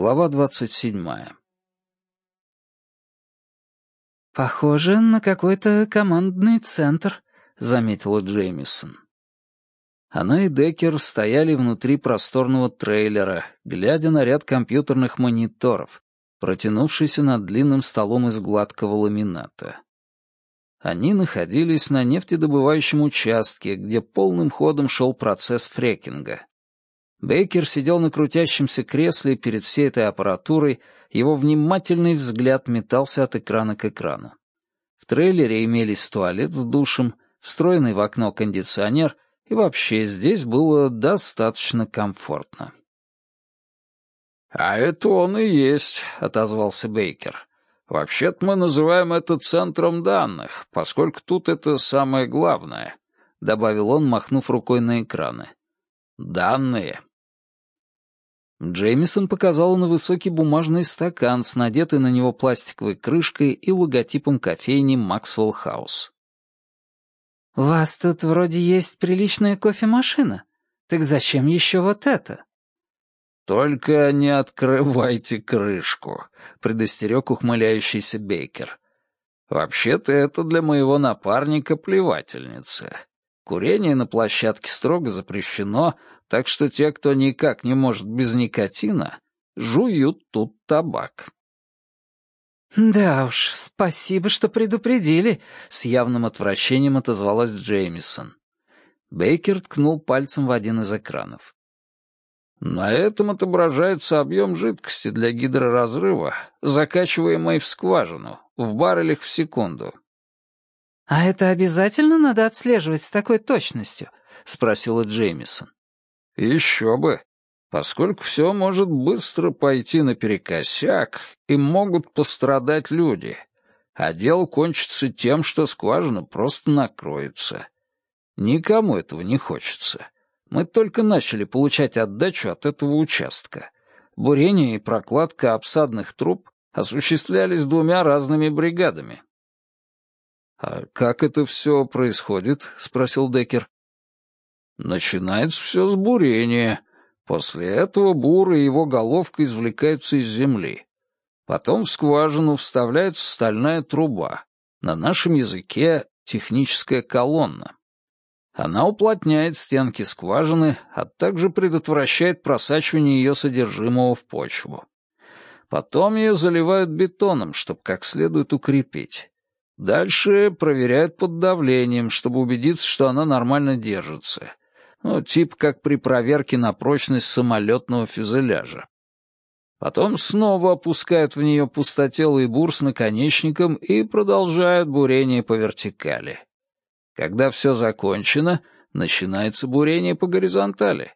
Глава двадцать седьмая. «Похоже на какой-то командный центр», — заметила Джеймисон. Она и Деккер стояли внутри просторного трейлера, глядя на ряд компьютерных мониторов, протянувшийся над длинным столом из гладкого ламината. Они находились на нефтедобывающем участке, где полным ходом шел процесс фрекинга. Бейкер сидел на крутящемся кресле перед всей этой аппаратурой, его внимательный взгляд метался от экрана к экрану. В трейлере имелись туалет с душем, встроенный в окно кондиционер, и вообще здесь было достаточно комфортно. «А это он и есть», — отозвался Бейкер. «Вообще-то мы называем это центром данных, поскольку тут это самое главное», — добавил он, махнув рукой на экраны. «Данные». Джеймисон показал на высокий бумажный стакан с надетой на него пластиковой крышкой и логотипом кофейни «Максвелл Хаус». «У вас тут вроде есть приличная кофемашина. Так зачем еще вот это?» «Только не открывайте крышку», — предостерег ухмыляющийся Бейкер. «Вообще-то это для моего напарника плевательница. Курение на площадке строго запрещено, так что те, кто никак не может без никотина, жуют тут табак». «Да уж, спасибо, что предупредили», — с явным отвращением отозвалась Джеймисон. Бейкер ткнул пальцем в один из экранов. На этом отображается объем жидкости для гидроразрыва, закачиваемой в скважину, в баррелях в секунду. «А это обязательно надо отслеживать с такой точностью?» — спросила Джеймисон. «Еще бы, поскольку все может быстро пойти наперекосяк, и могут пострадать люди, а дело кончится тем, что скважина просто накроется. Никому этого не хочется». Мы только начали получать отдачу от этого участка. Бурение и прокладка обсадных труб осуществлялись двумя разными бригадами. «А как это все происходит?» — спросил Деккер. «Начинается все с бурения. После этого бур и его головка извлекаются из земли. Потом в скважину вставляется стальная труба. На нашем языке — техническая колонна. Она уплотняет стенки скважины, а также предотвращает просачивание ее содержимого в почву. Потом ее заливают бетоном, чтобы как следует укрепить. Дальше проверяют под давлением, чтобы убедиться, что она нормально держится. Ну, типа как при проверке на прочность самолетного фюзеляжа. Потом снова опускают в нее пустотелый бур с наконечником и продолжают бурение по вертикали. Когда все закончено, начинается бурение по горизонтали.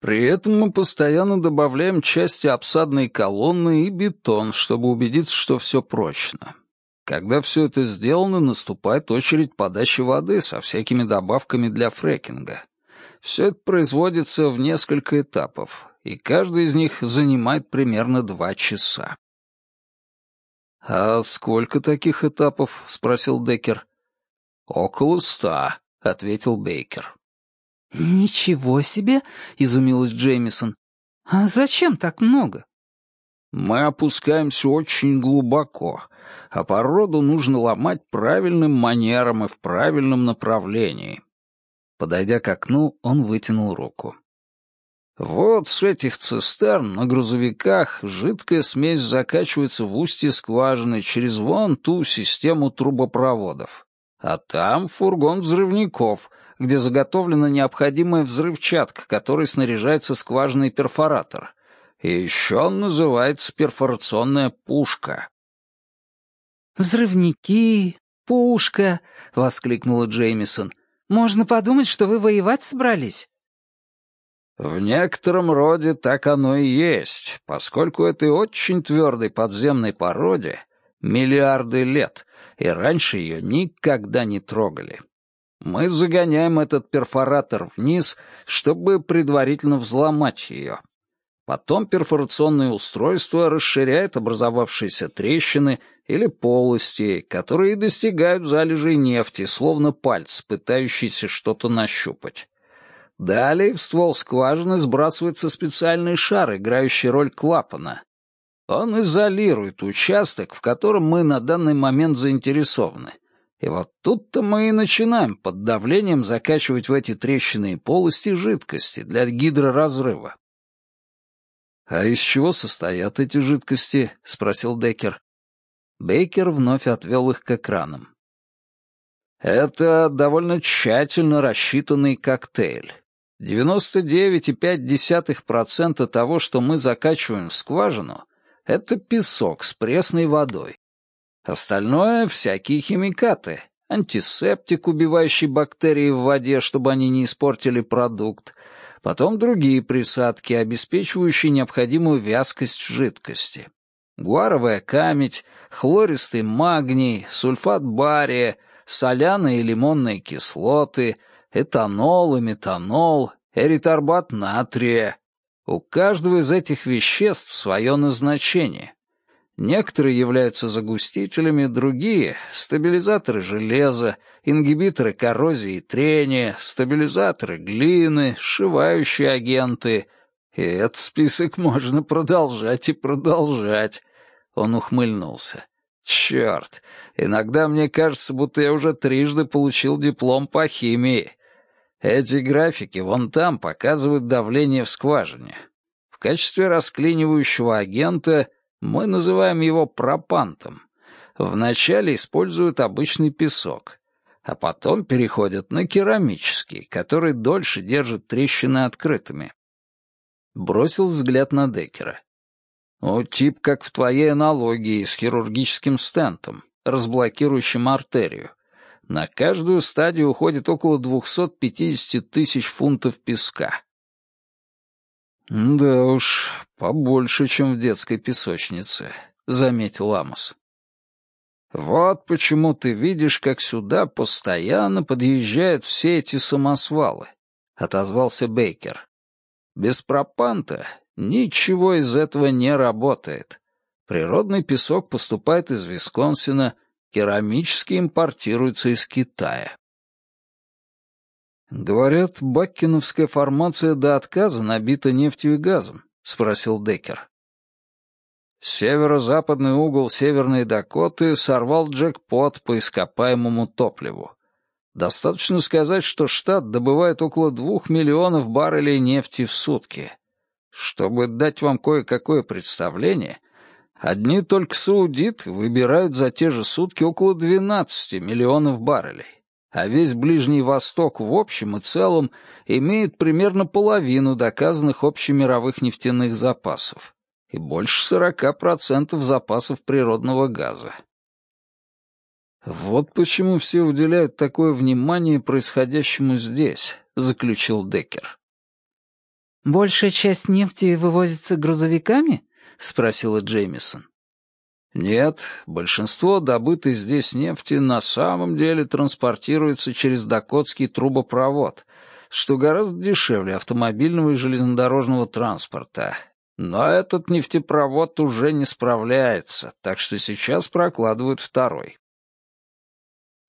При этом мы постоянно добавляем части обсадной колонны и бетон, чтобы убедиться, что все прочно. Когда все это сделано, наступает очередь подачи воды со всякими добавками для фрекинга. Все это производится в несколько этапов, и каждый из них занимает примерно два часа. «А сколько таких этапов?» — спросил Деккер. «Около ста», — ответил Бейкер. «Ничего себе!» — изумилась Джеймисон. «А зачем так много?» «Мы опускаемся очень глубоко, а породу нужно ломать правильным манером и в правильном направлении». Подойдя к окну, он вытянул руку. «Вот с этих цистерн на грузовиках жидкая смесь закачивается в устье скважины через вон ту систему трубопроводов. А там фургон взрывников, где заготовлена необходимая взрывчатка, которой снаряжается скважинный перфоратор. И еще он называется перфорационная пушка. «Взрывники, пушка!» — воскликнула Джеймисон. «Можно подумать, что вы воевать собрались». В некотором роде так оно и есть, поскольку этой очень твердой подземной породе миллиарды лет, и раньше ее никогда не трогали. Мы загоняем этот перфоратор вниз, чтобы предварительно взломать ее. Потом перфорационное устройство расширяет образовавшиеся трещины или полости, которые достигают залежей нефти, словно пальц, пытающийся что-то нащупать. Далее в ствол скважины сбрасывается специальный шар, играющий роль клапана, Он изолирует участок, в котором мы на данный момент заинтересованы. И вот тут-то мы и начинаем под давлением закачивать в эти трещины и полости жидкости для гидроразрыва. «А из чего состоят эти жидкости?» — спросил Деккер. Бейкер вновь отвел их к экранам. «Это довольно тщательно рассчитанный коктейль. 99,5% того, что мы закачиваем в скважину, это песок с пресной водой. Остальное — всякие химикаты. Антисептик, убивающий бактерии в воде, чтобы они не испортили продукт. Потом другие присадки, обеспечивающие необходимую вязкость жидкости. Гуаровая камедь, хлористый магний, сульфат бария, соляные и лимонные кислоты, этанол и метанол, эриторбат натрия. У каждого из этих веществ свое назначение. Некоторые являются загустителями, другие — стабилизаторы железа, ингибиторы коррозии и трения, стабилизаторы глины, сшивающие агенты. И этот список можно продолжать и продолжать. Он ухмыльнулся. Черт, иногда мне кажется, будто я уже трижды получил диплом по химии. Эти графики вон там показывают давление в скважине. В качестве расклинивающего агента мы называем его пропантом. Вначале используют обычный песок, а потом переходят на керамический, который дольше держит трещины открытыми. Бросил взгляд на Деккера. «Ну, тип как в твоей аналогии с хирургическим стентом, разблокирующим артерию. На каждую стадию уходит около 250 тысяч фунтов песка. «Да уж, побольше, чем в детской песочнице», — заметил Амос. «Вот почему ты видишь, как сюда постоянно подъезжают все эти самосвалы», — отозвался Бейкер. «Без пропанта ничего из этого не работает. Природный песок поступает из Висконсина, керамический импортируется из Китая. «Говорят, баккиновская формация до отказа набита нефтью и газом», — спросил Деккер. Северо-западный угол Северной Дакоты сорвал джекпот по ископаемому топливу. Достаточно сказать, что штат добывает около двух миллионов баррелей нефти в сутки. Чтобы дать вам кое-какое представление, одни только саудиты выбирают за те же сутки около 12 миллионов баррелей а весь Ближний Восток в общем и целом имеет примерно половину доказанных общемировых нефтяных запасов и больше 40% запасов природного газа. «Вот почему все уделяют такое внимание происходящему здесь», — заключил Деккер. «Большая часть нефти вывозится грузовиками?» — спросила Джеймисон. Нет, большинство добытой здесь нефти на самом деле транспортируется через Дакотский трубопровод, что гораздо дешевле автомобильного и железнодорожного транспорта. Но этот нефтепровод уже не справляется, так что сейчас прокладывают второй.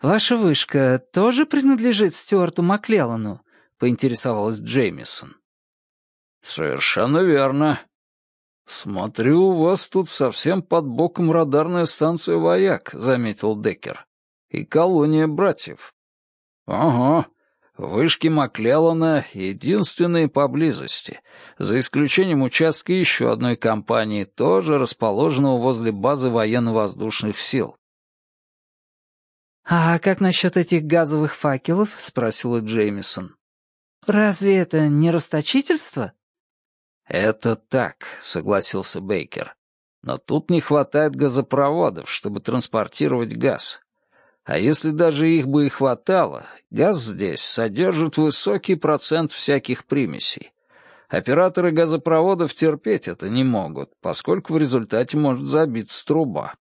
«Ваша вышка тоже принадлежит Стюарту Маклеллану?» — поинтересовалась Джеймисон. «Совершенно верно. «Смотрю, у вас тут совсем под боком радарная станция «Вояк», — заметил Деккер. «И колония братьев». «Ага, вышки Маклеллана единственные поблизости, за исключением участка еще одной компании, тоже расположенного возле базы военно-воздушных сил». «А как насчет этих газовых факелов?» — спросила Джеймисон. «Разве это не расточительство?» «Это так», — согласился Бейкер. «Но тут не хватает газопроводов, чтобы транспортировать газ. А если даже их бы и хватало, газ здесь содержит высокий процент всяких примесей. Операторы газопроводов терпеть это не могут, поскольку в результате может забиться труба».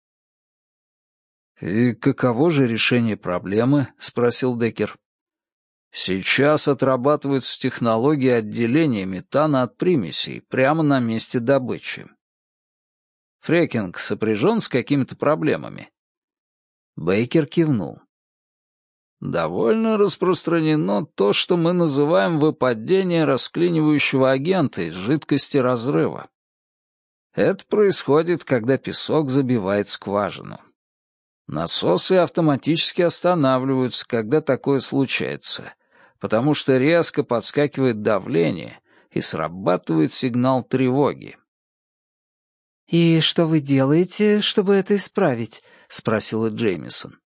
«И каково же решение проблемы?» — спросил Деккер. Сейчас отрабатываются технологии отделения метана от примесей прямо на месте добычи. Фрекинг сопряжен с какими-то проблемами? Бейкер кивнул. Довольно распространено то, что мы называем выпадение расклинивающего агента из жидкости разрыва. Это происходит, когда песок забивает скважину. Насосы автоматически останавливаются, когда такое случается, потому что резко подскакивает давление и срабатывает сигнал тревоги. «И что вы делаете, чтобы это исправить?» — спросила Джеймисон.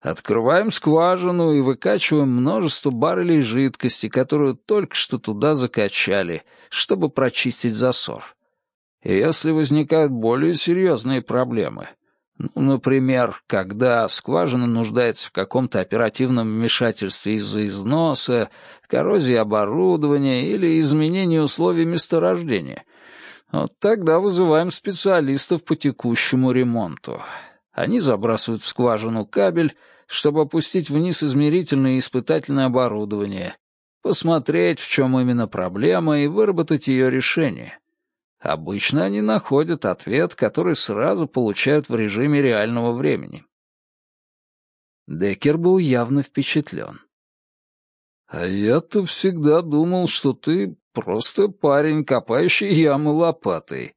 Открываем скважину и выкачиваем множество баррелей жидкости, которую только что туда закачали, чтобы прочистить засор. И если возникают более серьезные проблемы, ну, например, когда скважина нуждается в каком-то оперативном вмешательстве из-за износа, коррозии оборудования или изменения условий месторождения, вот тогда вызываем специалистов по текущему ремонту. Они забрасывают в скважину кабель, чтобы опустить вниз измерительное и испытательное оборудование, посмотреть, в чем именно проблема, и выработать ее решение. Обычно они находят ответ, который сразу получают в режиме реального времени. Деккер был явно впечатлен. «А я-то всегда думал, что ты просто парень, копающий ямы лопатой».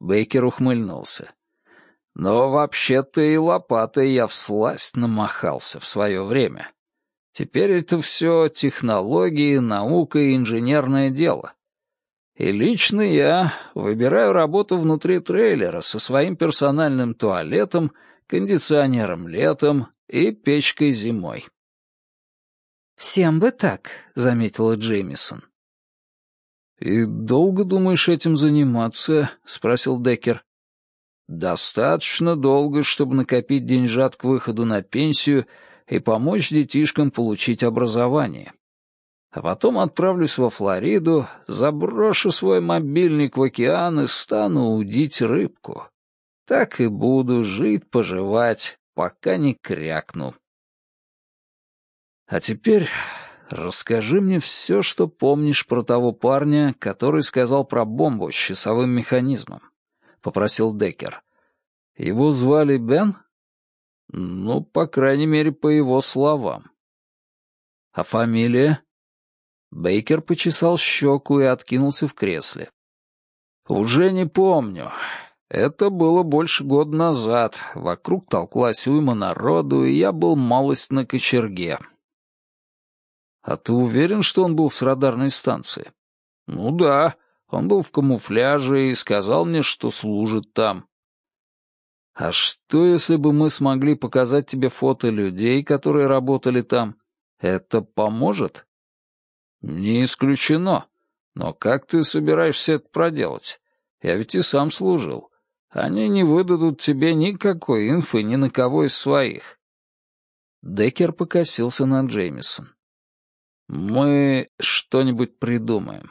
Бейкер ухмыльнулся. Но вообще-то и лопатой я всласть намахался в свое время. Теперь это все технологии, наука и инженерное дело. И лично я выбираю работу внутри трейлера со своим персональным туалетом, кондиционером летом и печкой зимой. «Всем бы так», — заметила Джеймисон. «И долго думаешь этим заниматься?» — спросил Деккер. Достаточно долго, чтобы накопить деньжат к выходу на пенсию и помочь детишкам получить образование. А потом отправлюсь во Флориду, заброшу свой мобильник в океан и стану удить рыбку. Так и буду жить-поживать, пока не крякну. А теперь расскажи мне все, что помнишь про того парня, который сказал про бомбу с часовым механизмом. — попросил Деккер. «Его звали Бен?» «Ну, по крайней мере, по его словам». «А фамилия?» Бейкер почесал щеку и откинулся в кресле. «Уже не помню. Это было больше года назад. Вокруг толклась уйма народу, и я был малость на кочерге». «А ты уверен, что он был с радарной станции?» «Ну да. Он был в камуфляже и сказал мне, что служит там. А что, если бы мы смогли показать тебе фото людей, которые работали там? Это поможет? Не исключено. Но как ты собираешься это проделать? Я ведь и сам служил. Они не выдадут тебе никакой инфы ни на кого из своих. Деккер покосился на Джеймисон. Мы что-нибудь придумаем.